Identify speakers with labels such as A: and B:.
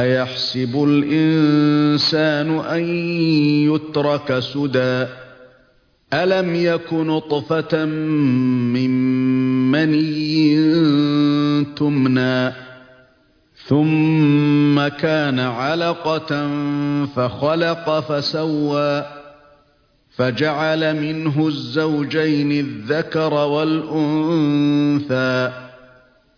A: أيحسب الإنسان أن يترك سدى؟ ألم يك نطفة من مني تمنى؟ ثم كان علقة فخلق فسوى فجعل منه الزوجين الذكر والأنثى.